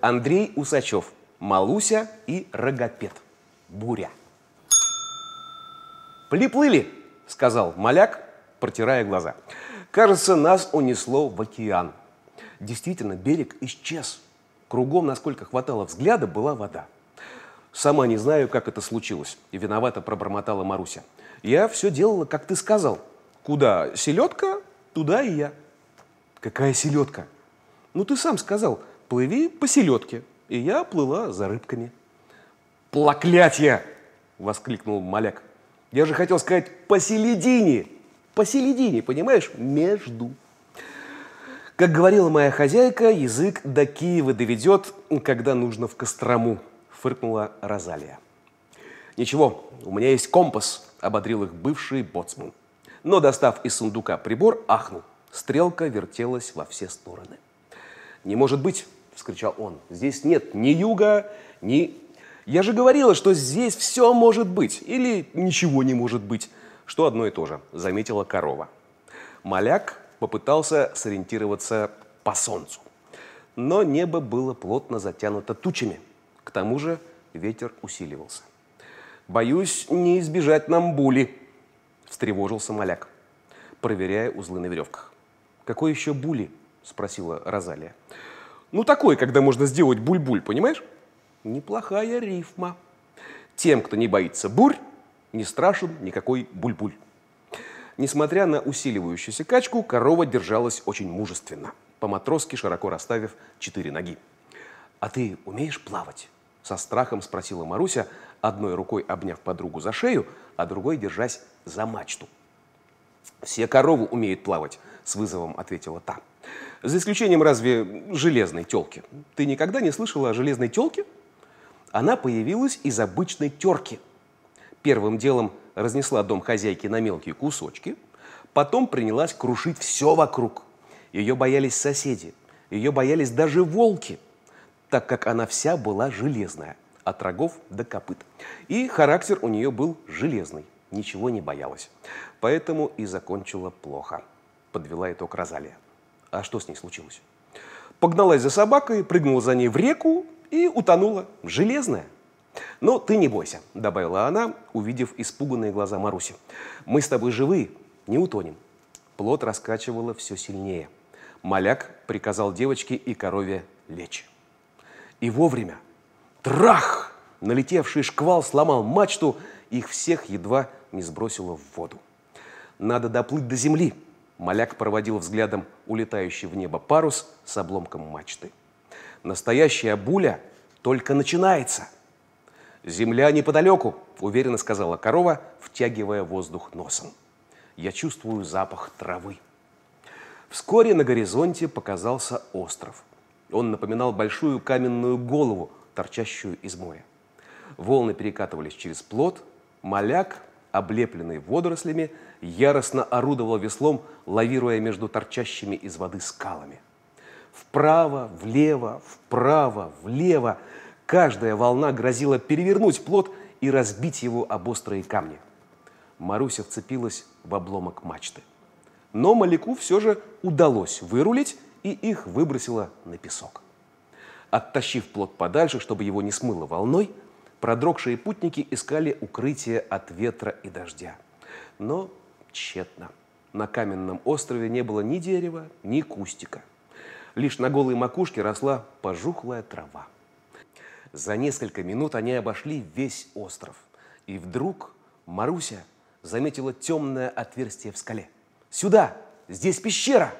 Андрей Усачев, Малуся и Рогопед. Буря. «Приплыли!» – сказал Маляк, протирая глаза. «Кажется, нас унесло в океан». Действительно, берег исчез. Кругом, насколько хватало взгляда, была вода. Сама не знаю, как это случилось. И виновато пробормотала Маруся. Я все делала, как ты сказал. Куда селедка, туда и я. Какая селедка? Ну, ты сам сказал, плыви по селедке. И я плыла за рыбками. Плаклятье! Воскликнул Маляк. Я же хотел сказать посередине. Посередине, понимаешь? Между. Как говорила моя хозяйка, язык до Киева доведет, когда нужно в Кострому, фыркнула Розалия. Ничего, у меня есть компас, ободрил их бывший боцман. Но, достав из сундука прибор, ахнул. Стрелка вертелась во все стороны. «Не может быть!» – вскричал он. «Здесь нет ни юга, ни... Я же говорила, что здесь все может быть. Или ничего не может быть. Что одно и то же», – заметила корова. Маляк попытался сориентироваться по солнцу. Но небо было плотно затянуто тучами. К тому же ветер усиливался. «Боюсь, не избежать нам були», – встревожился Маляк, проверяя узлы на веревках. «Какой еще були?» – спросила Розалия. «Ну, такой, когда можно сделать буль-буль, понимаешь?» «Неплохая рифма. Тем, кто не боится бурь, не страшен никакой буль-буль». Несмотря на усиливающуюся качку, корова держалась очень мужественно, по-матросски широко расставив четыре ноги. «А ты умеешь плавать?» – со страхом спросила Маруся, одной рукой обняв подругу за шею, а другой держась за мачту. «Все коровы умеют плавать», – с вызовом ответила та. «За исключением разве железной телки. Ты никогда не слышала о железной телке?» Она появилась из обычной терки. Первым делом – разнесла дом хозяйки на мелкие кусочки, потом принялась крушить все вокруг. Ее боялись соседи, ее боялись даже волки, так как она вся была железная, от рогов до копыт. И характер у нее был железный, ничего не боялась. Поэтому и закончила плохо, подвела итог Розалия. А что с ней случилось? Погналась за собакой, прыгнула за ней в реку и утонула. Железная. «Но ты не бойся», – добавила она, увидев испуганные глаза Маруси. «Мы с тобой живы, не утонем». Плод раскачивало все сильнее. Маляк приказал девочке и корове лечь. И вовремя. Трах! Налетевший шквал сломал мачту, их всех едва не сбросило в воду. «Надо доплыть до земли», – Маляк проводил взглядом улетающий в небо парус с обломком мачты. «Настоящая буля только начинается». «Земля неподалеку», – уверенно сказала корова, втягивая воздух носом. «Я чувствую запах травы». Вскоре на горизонте показался остров. Он напоминал большую каменную голову, торчащую из моря. Волны перекатывались через плот, маляк, облепленный водорослями, яростно орудовал веслом, лавируя между торчащими из воды скалами. Вправо, влево, вправо, влево – Каждая волна грозила перевернуть плот и разбить его об острые камни. Маруся вцепилась в обломок мачты. Но Маляку все же удалось вырулить, и их выбросило на песок. Оттащив плот подальше, чтобы его не смыло волной, продрогшие путники искали укрытие от ветра и дождя. Но тщетно. На каменном острове не было ни дерева, ни кустика. Лишь на голой макушке росла пожухлая трава. За несколько минут они обошли весь остров. И вдруг Маруся заметила темное отверстие в скале. «Сюда! Здесь пещера!»